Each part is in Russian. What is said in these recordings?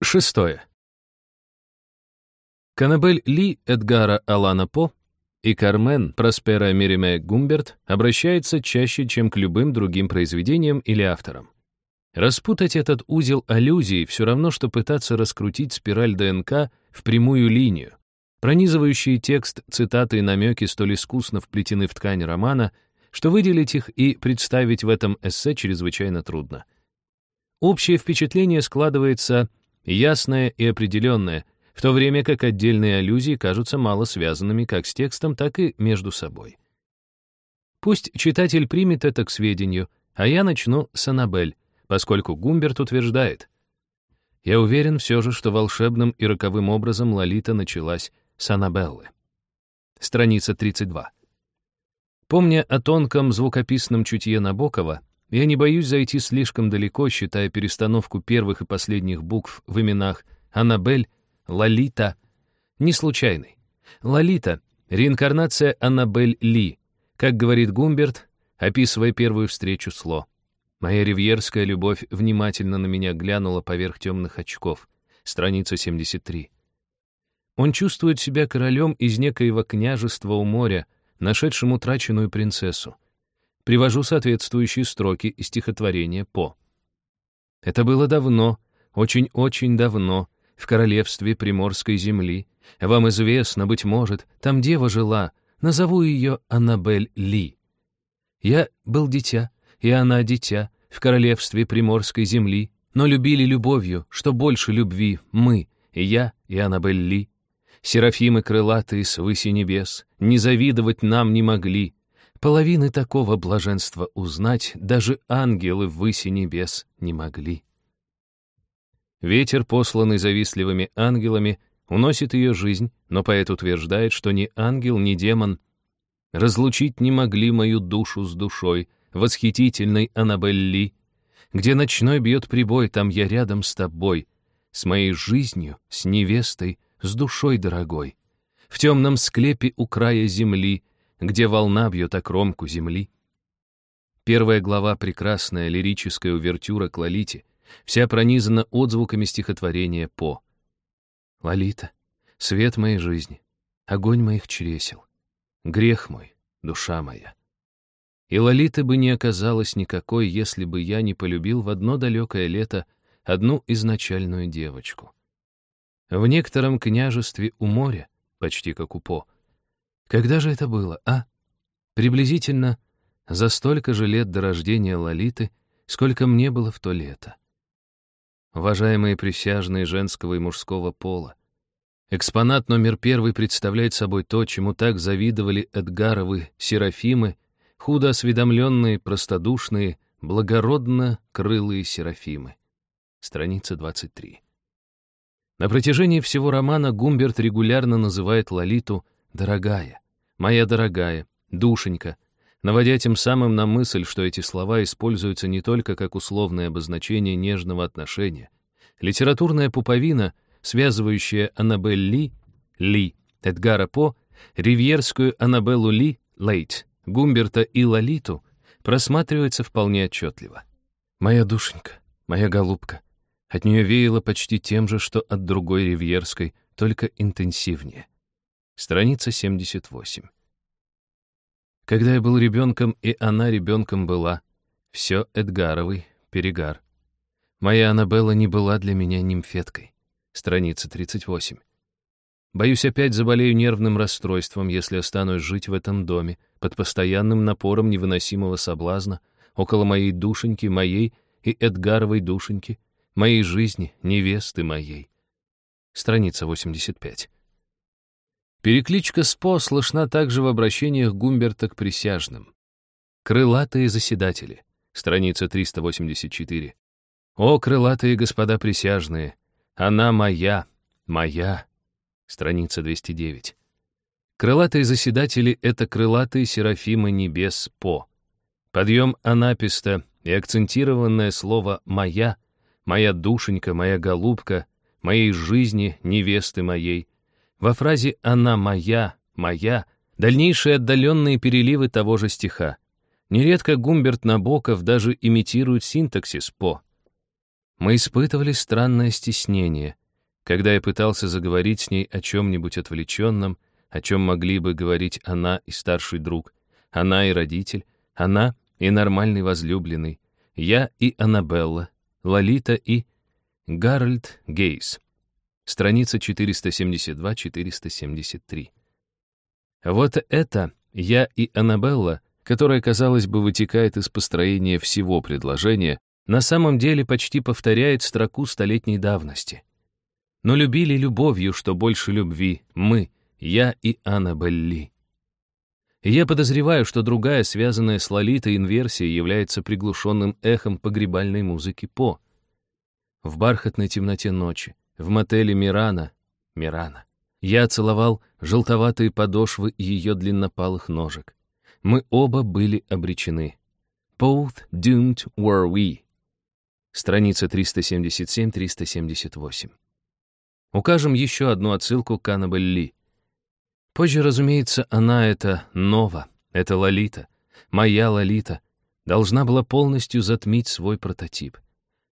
Шестое. Канабель Ли Эдгара Алана По и Кармен Проспера Мериме Гумберт обращаются чаще, чем к любым другим произведениям или авторам. Распутать этот узел аллюзий все равно, что пытаться раскрутить спираль ДНК в прямую линию. Пронизывающие текст, цитаты и намеки столь искусно вплетены в ткань романа, что выделить их и представить в этом эссе чрезвычайно трудно. Общее впечатление складывается ясное и определенное, в то время как отдельные аллюзии кажутся мало связанными как с текстом, так и между собой. Пусть читатель примет это к сведению, а я начну с Аннабель, поскольку Гумберт утверждает. Я уверен все же, что волшебным и роковым образом Лолита началась с Аннабеллы. Страница 32. Помня о тонком звукописном чутье Набокова, я не боюсь зайти слишком далеко, считая перестановку первых и последних букв в именах Аннабель, Лолита не случайной. Лолита — реинкарнация Аннабель Ли, как говорит Гумберт, описывая первую встречу с Ло. Моя ривьерская любовь внимательно на меня глянула поверх темных очков. Страница 73. Он чувствует себя королем из некоего княжества у моря, нашедшим утраченную принцессу привожу соответствующие строки из стихотворения По. Это было давно, очень-очень давно, в королевстве Приморской земли. Вам известно, быть может, там дева жила, назову ее Аннабель Ли. Я был дитя, и она дитя, в королевстве Приморской земли, но любили любовью, что больше любви, мы, и я, и Аннабель Ли. Серафимы крылатые с выси небес, не завидовать нам не могли, Половины такого блаженства узнать даже ангелы в выси небес не могли. Ветер, посланный завистливыми ангелами, уносит ее жизнь, но поэт утверждает, что ни ангел, ни демон разлучить не могли мою душу с душой, восхитительной Аннабелли. Где ночной бьет прибой, там я рядом с тобой, с моей жизнью, с невестой, с душой дорогой. В темном склепе у края земли где волна бьет о кромку земли. Первая глава — прекрасная лирическая увертюра к Лолите, вся пронизана отзвуками стихотворения По. Лолита, свет моей жизни, огонь моих чресел, грех мой, душа моя. И Лолиты бы не оказалось никакой, если бы я не полюбил в одно далекое лето одну изначальную девочку. В некотором княжестве у моря, почти как у По, когда же это было, а? Приблизительно за столько же лет до рождения Лолиты, сколько мне было в то лето. Уважаемые присяжные женского и мужского пола, экспонат номер первый представляет собой то, чему так завидовали Эдгаровы серафимы, худо осведомленные, простодушные, благородно крылые серафимы. Страница 23. На протяжении всего романа Гумберт регулярно называет Лолиту — «дорогая», «моя дорогая», «душенька», наводя тем самым на мысль, что эти слова используются не только как условное обозначение нежного отношения. Литературная пуповина, связывающая Аннабель Ли, Ли, Эдгара По, ривьерскую Аннабеллу Ли, Лейт, Гумберта и Лолиту, просматривается вполне отчетливо. «Моя душенька, моя голубка». От нее веяло почти тем же, что от другой ривьерской, только интенсивнее. Страница 78. Когда я был ребенком, и она ребенком была, все Эдгаровый перегар. Моя Аннабелла не была для меня нимфеткой. Страница 38. Боюсь, опять заболею нервным расстройством, если останусь жить в этом доме, под постоянным напором невыносимого соблазна, около моей душеньки, моей и Эдгаровой душеньки, моей жизни, невесты моей. Страница 85. Перекличка СПО слышна также в обращениях Гумберта к присяжным. «Крылатые заседатели», страница 384. «О, крылатые господа присяжные! Она моя, моя!» Страница 209. Крылатые заседатели — это крылатые серафимы небес По. Подъем анаписта и акцентированное слово «моя», «моя душенька», «моя голубка», «моей жизни», «невесты моей», во фразе «она моя», «моя» дальнейшие отдаленные переливы того же стиха. Нередко Гумберт Набоков даже имитирует синтаксис «по». Мы испытывали странное стеснение. Когда я пытался заговорить с ней о чем-нибудь отвлеченном, о чем могли бы говорить она и старший друг, она и родитель, она и нормальный возлюбленный, я и Аннабелла, Лолита и Гарольд Гейс. Страница 472-473. Вот это «я и Аннабелла», которое, казалось бы, вытекает из построения всего предложения, на самом деле почти повторяет строку столетней давности. Но любили любовью, что больше любви, мы, я и Аннабелли. я подозреваю, что другая, связанная с Лолитой инверсия, является приглушенным эхом погребальной музыки По. В бархатной темноте ночи, в мотеле Мирана, Мирана. Я целовал желтоватые подошвы ее длиннопалых ножек. Мы оба были обречены. Both doomed were we. Страница 377-378. Укажем еще одну отсылку к Аннабель Ли. Позже, разумеется, она это Нова, это Лолита, моя Лолита, должна была полностью затмить свой прототип.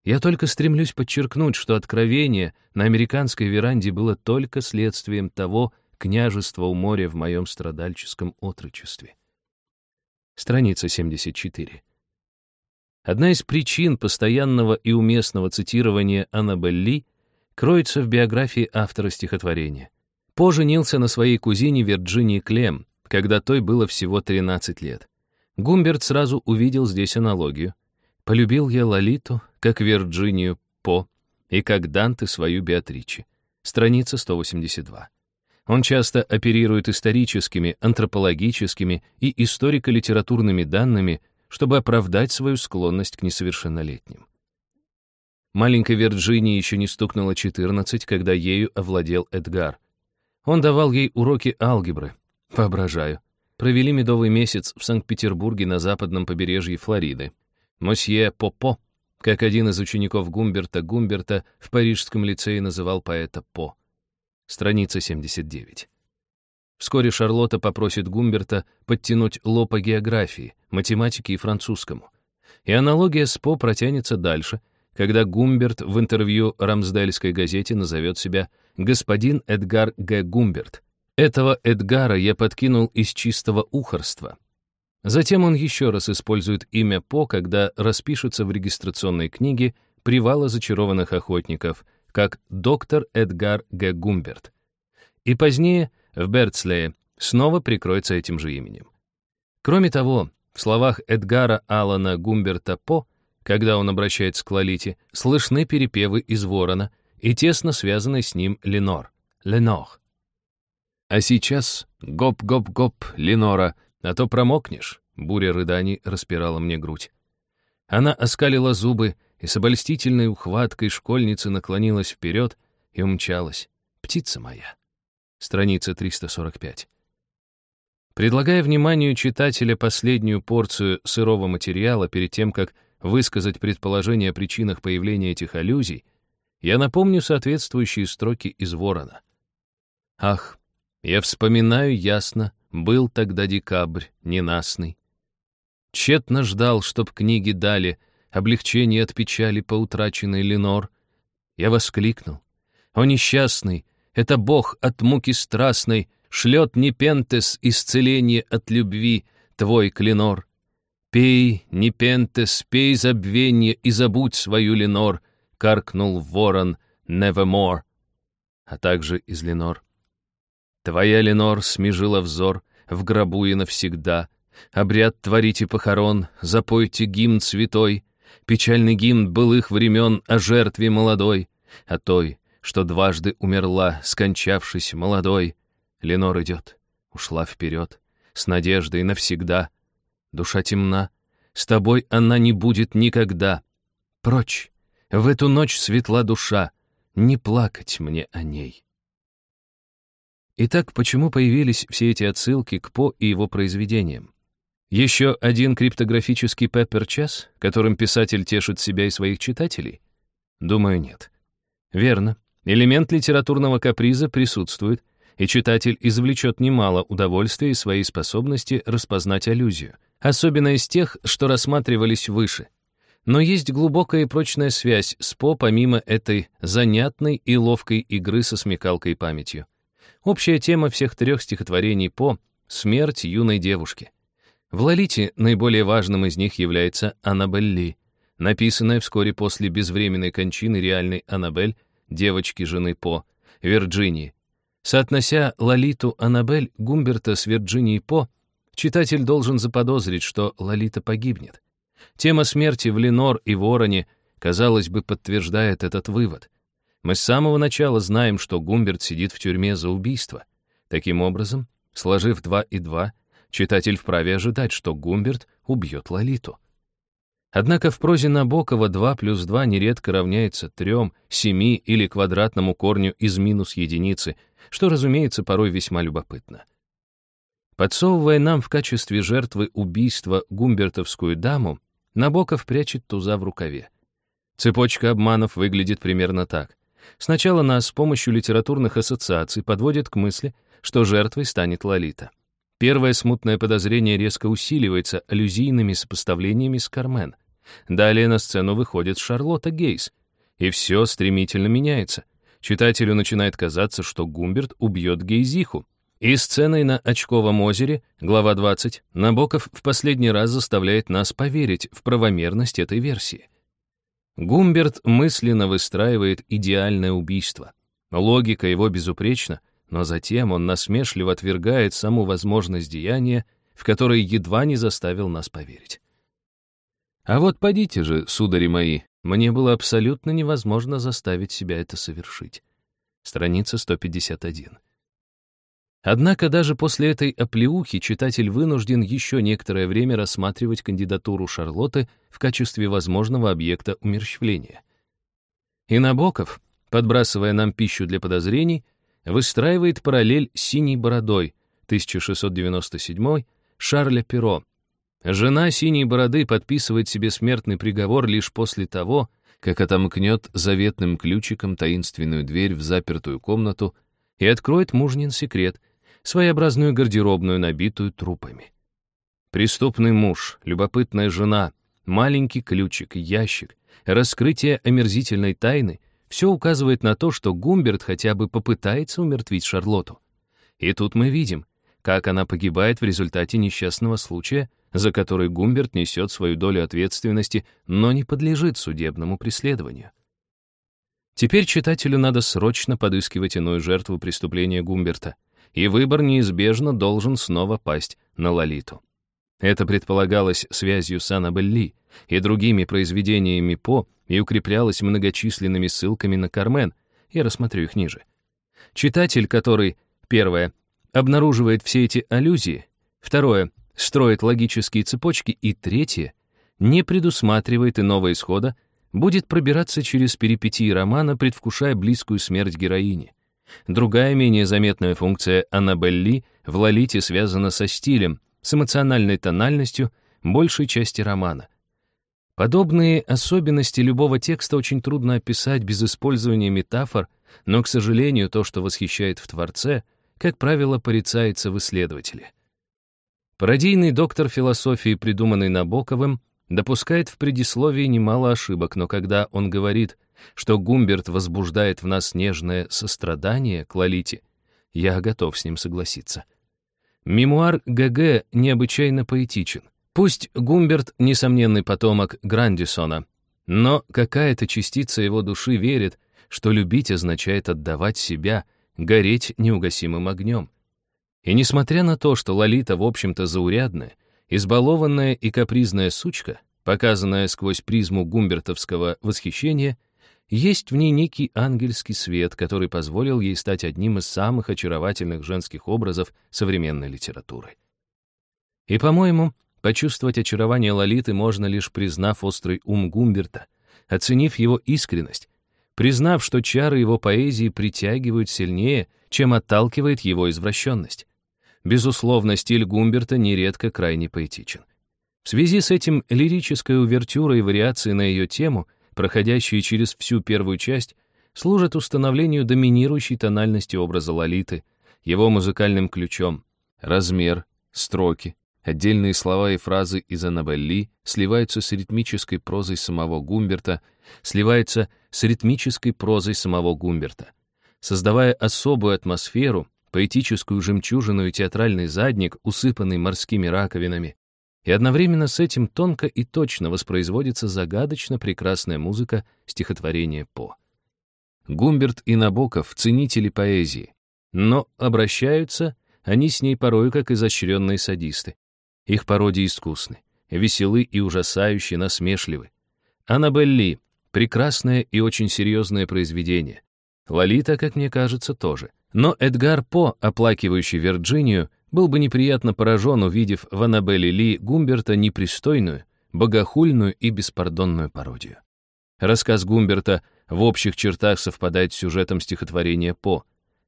Я только стремлюсь подчеркнуть, что откровение на американской веранде было только следствием того княжества у моря в моем страдальческом отрочестве. Страница 74. Одна из причин постоянного и уместного цитирования Аннабель Ли кроется в биографии автора стихотворения. По женился на своей кузине Вирджинии Клем, когда той было всего 13 лет. Гумберт сразу увидел здесь аналогию — Полюбил я Лолиту, как Вирджинию По, и как Данте свою Беатриче. Страница 182. Он часто оперирует историческими, антропологическими и историко-литературными данными, чтобы оправдать свою склонность к несовершеннолетним. Маленькой Вирджинии еще не стукнуло 14, когда ею овладел Эдгар. Он давал ей уроки алгебры. Воображаю. Провели медовый месяц в Санкт-Петербурге на западном побережье Флориды. Мосье Попо, как один из учеников Гумберта Гумберта в парижском лицее называл поэта По. Страница 79. Вскоре Шарлотта попросит Гумберта подтянуть ло по географии, математике и французскому. И аналогия с По протянется дальше, когда Гумберт в интервью Рамсдельской газете назовет себя «господин Эдгар Г. Гумберт». Этого Эдгара я подкинул из чистого ухорства, Затем он еще раз использует имя По, когда распишется в регистрационной книге «Привала зачарованных охотников», как доктор Эдгар Г. Гумберт. И позднее в Берцлее снова прикроется этим же именем. Кроме того, в словах Эдгара Алана Гумберта По, когда он обращается к Лолите, слышны перепевы из Ворона и тесно связанный с ним Ленор, Ленор. А сейчас гоп-гоп-гоп, Ленора — а то промокнешь. Буря рыданий распирала мне грудь. Она оскалила зубы и с обольстительной ухваткой школьницы наклонилась вперед и умчалась. Птица моя. Страница 345. Предлагая вниманию читателя последнюю порцию сырого материала перед тем, как высказать предположение о причинах появления этих аллюзий, я напомню соответствующие строки из «Ворона». «Ах, я вспоминаю ясно был тогда декабрь, ненастный. Тщетно ждал, чтоб книги дали облегчение от печали по утраченной Ленор. Я воскликнул. «О, несчастный! Это Бог от муки страстной шлет Непентес исцеление от любви, твой Кленор. Пей, Непентес, пей забвенье и забудь свою Ленор», — каркнул ворон «Nevermore», а также из Ленор. Твоя, Ленор, смежила взор, в гробу и навсегда. Обряд творите похорон, запойте гимн святой, Печальный гимн былых времен о жертве молодой, О той, что дважды умерла, скончавшись молодой. Ленор идет, ушла вперед, с надеждой навсегда. Душа темна, с тобой она не будет никогда. Прочь, в эту ночь светла душа, не плакать мне о ней. Итак, почему появились все эти отсылки к По и его произведениям? Еще один криптографический пеппер-час, которым писатель тешит себя и своих читателей? Думаю, нет. Верно. Элемент литературного каприза присутствует, и читатель извлечет немало удовольствия из своей способности распознать аллюзию, особенно из тех, что рассматривались выше. Но есть глубокая и прочная связь с По помимо этой занятной и ловкой игры со смекалкой и памятью. Общая тема всех трех стихотворений По — смерть юной девушки. В «Лолите» наиболее важным из них является «Аннабель Ли», написанная вскоре после безвременной кончины реальной Аннабель, девочки жены По, Вирджинии. Соотнося Лолиту Аннабель Гумберта с Вирджинией По, читатель должен заподозрить, что Лолита погибнет. Тема смерти в Ленор и Вороне, казалось бы, подтверждает этот вывод. Мы с самого начала знаем, что Гумберт сидит в тюрьме за убийство. Таким образом, сложив два и два, читатель вправе ожидать, что Гумберт убьет Лолиту. Однако в прозе Набокова 2 плюс 2 нередко равняется 3, 7 или квадратному корню из минус единицы, что, разумеется, порой весьма любопытно. Подсовывая нам в качестве жертвы убийства гумбертовскую даму, Набоков прячет туза в рукаве. Цепочка обманов выглядит примерно так. Сначала нас с помощью литературных ассоциаций подводят к мысли, что жертвой станет Лолита. Первое смутное подозрение резко усиливается аллюзийными сопоставлениями с Кармен. Далее на сцену выходит Шарлотта Гейс. И все стремительно меняется. Читателю начинает казаться, что Гумберт убьет Гейзиху, и сценой на Очковом озере, глава 20, Набоков в последний раз заставляет нас поверить в правомерность этой версии. Гумберт мысленно выстраивает идеальное убийство. Логика его безупречна, но затем он насмешливо отвергает саму возможность деяния, в которое едва не заставил нас поверить. А вот подите же, судари мои, мне было абсолютно невозможно заставить себя это совершить. Страница 151. Однако даже после этой оплеухи читатель вынужден еще некоторое время рассматривать кандидатуру Шарлотты в качестве возможного объекта умерщвления. И Набоков, подбрасывая нам пищу для подозрений, выстраивает параллель с «Синей бородой» 1697 Шарля Перо. Жена «Синей бороды» подписывает себе смертный приговор лишь после того, как отомкнет заветным ключиком таинственную дверь в запертую комнату и откроет мужнин секрет — своеобразную гардеробную, набитую трупами. Преступный муж, любопытная жена, маленький ключик, ящик, раскрытие омерзительной тайны — все указывает на то, что Гумберт хотя бы попытается умертвить Шарлотту. И тут мы видим, как она погибает в результате несчастного случая, за который Гумберт несет свою долю ответственности, но не подлежит судебному преследованию. Теперь читателю надо срочно подыскивать иную жертву преступления Гумберта — и выбор неизбежно должен снова пасть на Лолиту. Это предполагалось связью с Аннабель Ли и другими произведениями По и укреплялось многочисленными ссылками на Кармен, я рассмотрю их ниже. Читатель, который, первое, обнаруживает все эти аллюзии, второе, строит логические цепочки, и третье, не предусматривает иного исхода, будет пробираться через перипетии романа, предвкушая близкую смерть героини. Другая, менее заметная функция Аннабель Ли в «Лолите» связана со стилем, с эмоциональной тональностью большей части романа. Подобные особенности любого текста очень трудно описать без использования метафор, но, к сожалению, то, что восхищает в творце, как правило, порицается в исследователе. Пародийный доктор философии, придуманный Набоковым, допускает в предисловии немало ошибок, но когда он говорит что Гумберт возбуждает в нас нежное сострадание к Лолите, я готов с ним согласиться. Мемуар ГГ необычайно поэтичен. Пусть Гумберт — несомненный потомок Грандисона, но какая-то частица его души верит, что любить означает отдавать себя, гореть неугасимым огнем. И несмотря на то, что Лолита, в общем-то, заурядная, избалованная и капризная сучка, показанная сквозь призму гумбертовского восхищения, есть в ней некий ангельский свет, который позволил ей стать одним из самых очаровательных женских образов современной литературы. И, по-моему, почувствовать очарование Лолиты можно лишь признав острый ум Гумберта, оценив его искренность, признав, что чары его поэзии притягивают сильнее, чем отталкивает его извращенность. Безусловно, стиль Гумберта нередко крайне поэтичен. В связи с этим лирическая увертюра и вариации на ее тему проходящие через всю первую часть, служат установлению доминирующей тональности образа Лолиты, его музыкальным ключом, размер, строки, Отдельные слова и фразы из Аннабелли сливаются с ритмической прозой самого Гумберта, сливаются с ритмической прозой самого Гумберта. Создавая особую атмосферу, поэтическую жемчужину и театральный задник, усыпанный морскими раковинами, и одновременно с этим тонко и точно воспроизводится загадочно прекрасная музыка стихотворения По. Гумберт и Набоков — ценители поэзии, но обращаются они с ней порою как изощренные садисты. Их пародии искусны, веселы и ужасающе насмешливы. Аннабель Ли — прекрасное и очень серьезное произведение. Лолита, как мне кажется, тоже. Но Эдгар По, оплакивающий Вирджинию, был бы неприятно поражен, увидев в Аннабелле Ли Гумберта непристойную, богохульную и беспардонную пародию. Рассказ Гумберта в общих чертах совпадает с сюжетом стихотворения По.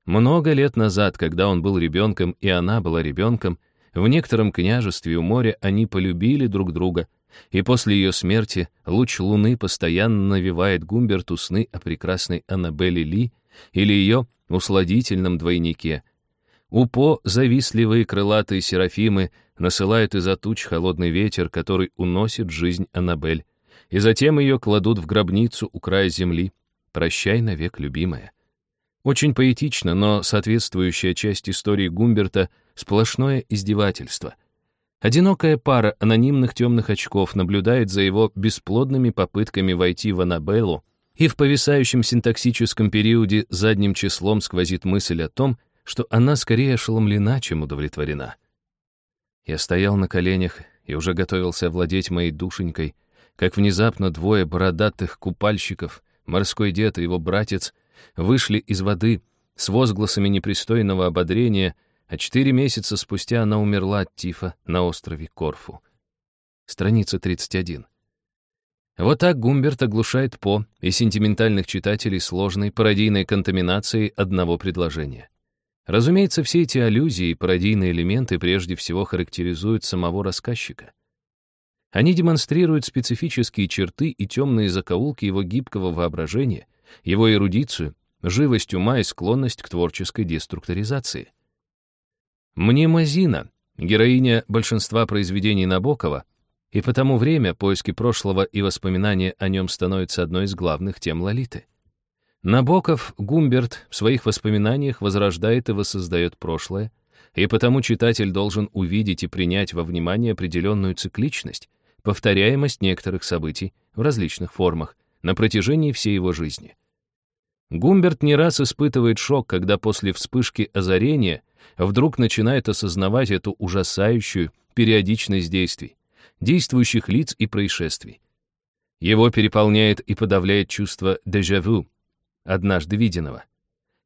Много лет назад, когда он был ребенком и она была ребенком, в некотором княжестве у моря они полюбили друг друга, и после ее смерти луч луны постоянно навевает Гумберту сны о прекрасной Аннабелле Ли или ее усладительном двойнике, Упо завистливые крылатые серафимы насылают из-за туч холодный ветер, который уносит жизнь Аннабель, и затем ее кладут в гробницу у края земли. Прощай навек, любимая. Очень поэтично, но соответствующая часть истории Гумберта — сплошное издевательство. Одинокая пара анонимных темных очков наблюдает за его бесплодными попытками войти в Аннабеллу, и в повисающем синтаксическом периоде задним числом сквозит мысль о том, что она скорее ошеломлена, чем удовлетворена. Я стоял на коленях и уже готовился овладеть моей душенькой, как внезапно двое бородатых купальщиков, морской дед и его братец, вышли из воды с возгласами непристойного ободрения, а четыре месяца спустя она умерла от тифа на острове Корфу. Страница 31. Вот так Гумберт оглушает По и сентиментальных читателей сложной пародийной контаминацией одного предложения. Разумеется, все эти аллюзии и пародийные элементы прежде всего характеризуют самого рассказчика. Они демонстрируют специфические черты и темные закоулки его гибкого воображения, его эрудицию, живость ума и склонность к творческой деструктуризации. Мнемозина, героиня большинства произведений Набокова, и потому время, поиски прошлого и воспоминания о нем становятся одной из главных тем Лолиты. Набоков Гумберт в своих воспоминаниях возрождает и воссоздает прошлое, и потому читатель должен увидеть и принять во внимание определенную цикличность, повторяемость некоторых событий в различных формах на протяжении всей его жизни. Гумберт не раз испытывает шок, когда после вспышки озарения вдруг начинает осознавать эту ужасающую периодичность действий, действующих лиц и происшествий. Его переполняет и подавляет чувство дежавю, однажды виденного.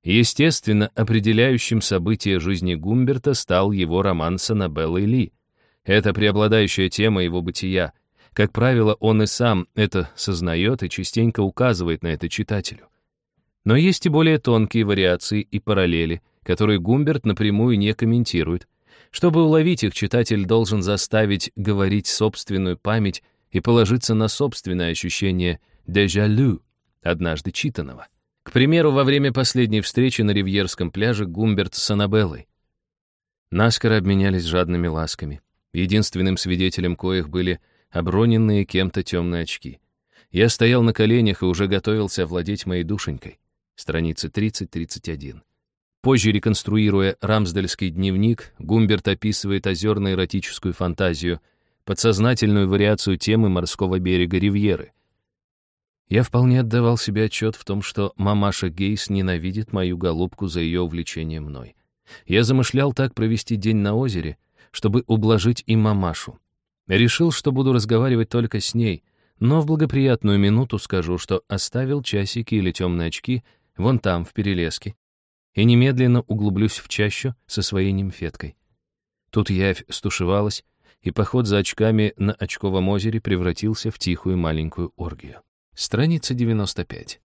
Естественно, определяющим событие жизни Гумберта стал его роман с Аннабеллой Ли. Это преобладающая тема его бытия. Как правило, он и сам это сознает и частенько указывает на это читателю. Но есть и более тонкие вариации и параллели, которые Гумберт напрямую не комментирует. Чтобы уловить их, читатель должен заставить говорить собственную память и положиться на собственное ощущение «déjà-lu», однажды читанного. К примеру, во время последней встречи на Ривьерском пляже Гумберт с Аннабеллой. Наскоро обменялись жадными ласками. Единственным свидетелем коих были оброненные кем-то темные очки. Я стоял на коленях и уже готовился овладеть моей душенькой. Страницы 30-31. Позже, реконструируя Рамсдельский дневник, Гумберт описывает озерно-эротическую фантазию, подсознательную вариацию темы морского берега Ривьеры — я вполне отдавал себе отчет в том, что мамаша Гейс ненавидит мою голубку за ее увлечение мной. Я замышлял так провести день на озере, чтобы ублажить и мамашу. Решил, что буду разговаривать только с ней, но в благоприятную минуту скажу, что оставил часики или темные очки вон там, в перелеске, и немедленно углублюсь в чащу со своей нимфеткой. Тут явь стушевалась, и поход за очками на очковом озере превратился в тихую маленькую оргию. Страница 95.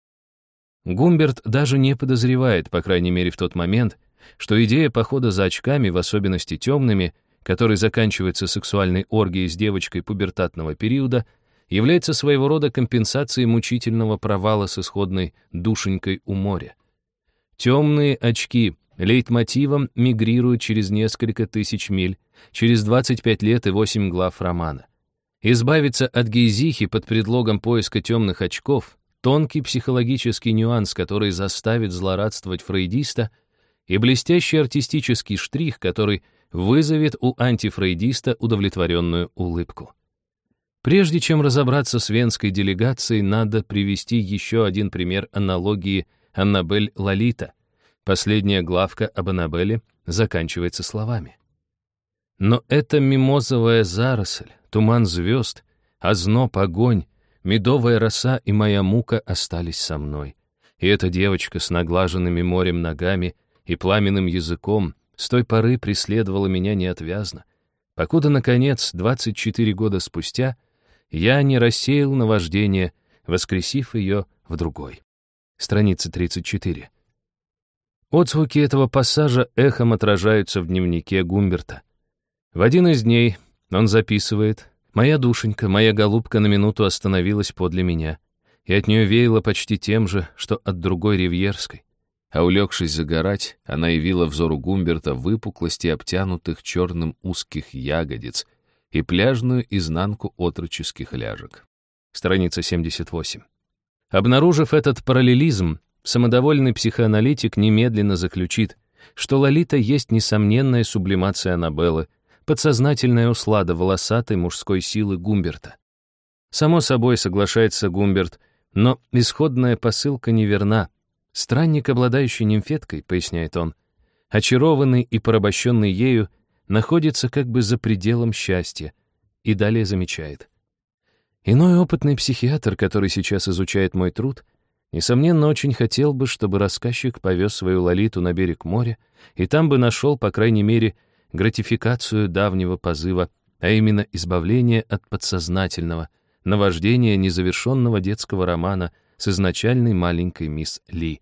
Гумберт даже не подозревает, по крайней мере в тот момент, что идея похода за очками, в особенности темными, который заканчивается сексуальной оргией с девочкой пубертатного периода, является своего рода компенсацией мучительного провала с исходной душенькой у моря. Темные очки — лейтмотивом мигрируют через несколько тысяч миль, через 25 лет и 8 глав романа. Избавиться от гейзихи под предлогом поиска темных очков — тонкий психологический нюанс, который заставит злорадствовать фрейдиста, и блестящий артистический штрих, который вызовет у антифрейдиста удовлетворенную улыбку. Прежде чем разобраться с венской делегацией, надо привести еще один пример аналогии Аннабель Лолита. Последняя главка об Аннабеле заканчивается словами. Но это мимозовая заросль, туман звезд, озноб, огонь, медовая роса и моя мука остались со мной. И эта девочка с наглаженными морем ногами и пламенным языком с той поры преследовала меня неотвязно, покуда, наконец, 24 года спустя, я не рассеял наваждение, воскресив ее в другой. Страница 34. Отзвуки этого пассажа эхом отражаются в дневнике Гумберта. В один из дней он записывает «Моя душенька, моя голубка на минуту остановилась подле меня, и от нее веяло почти тем же, что от другой ривьерской а улегшись загорать, она явила взору Гумберта выпуклости обтянутых черным узких ягодиц и пляжную изнанку отроческих ляжек. Страница 78. Обнаружив этот параллелизм, самодовольный психоаналитик немедленно заключит, что Лолита есть несомненная сублимация Аннабеллы, подсознательная услада волосатой мужской силы Гумберта. Само собой, соглашается Гумберт, но исходная посылка неверна, Странник, обладающий нимфеткой, поясняет он, очарованный и порабощенный ею, находится как бы за пределом счастья, и далее замечает. Иной опытный психиатр, который сейчас изучает мой труд, несомненно, очень хотел бы, чтобы рассказчик повез свою Лолиту на берег моря, и там бы нашел, по крайней мере, гратификацию давнего позыва, а именно избавление от подсознательного, наваждения незавершенного детского романа с изначальной маленькой мисс Ли.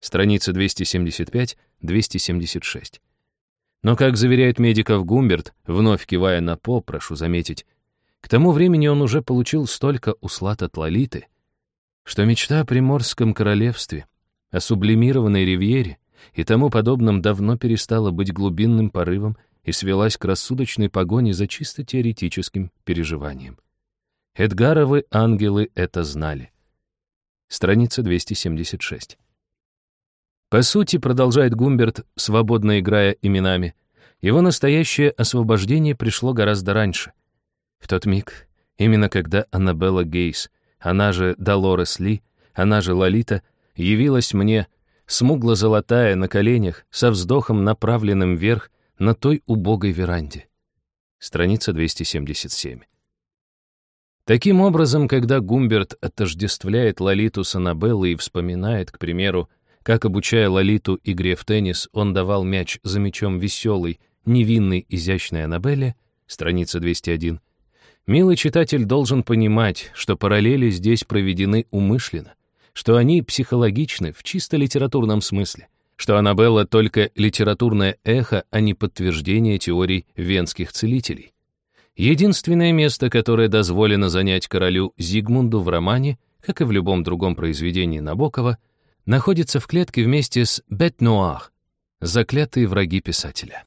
Страница 275-276. Но, как заверяет медиков Гумберт, вновь кивая на По, прошу заметить, к тому времени он уже получил столько услад от Лолиты, что мечта о Приморском королевстве, о сублимированной ривьере и тому подобном давно перестала быть глубинным порывом и свелась к рассудочной погоне за чисто теоретическим переживанием. Эдгаровы ангелы это знали. Страница 276. По сути, продолжает Гумберт, свободно играя именами, его настоящее освобождение пришло гораздо раньше. В тот миг, именно когда Аннабелла Гейс, она же Долорес Ли, она же Лолита, явилась мне, смугло-золотая, на коленях, со вздохом, направленным вверх, на той убогой веранде. Страница 277. Таким образом, когда Гумберт отождествляет Лолиту с Аннабеллой и вспоминает, к примеру, как, обучая Лолиту игре в теннис, он давал мяч за мячом веселой, невинной, изящной Аннабелле, страница 201, милый читатель должен понимать, что параллели здесь проведены умышленно, что они психологичны в чисто литературном смысле, что Аннабелла только литературное эхо, а не подтверждение теорий венских целителей. Единственное место, которое дозволено занять королю Зигмунду в романе, как и в любом другом произведении Набокова, находится в клетке вместе с «Бет-Нуар» — заклятые враги писателя.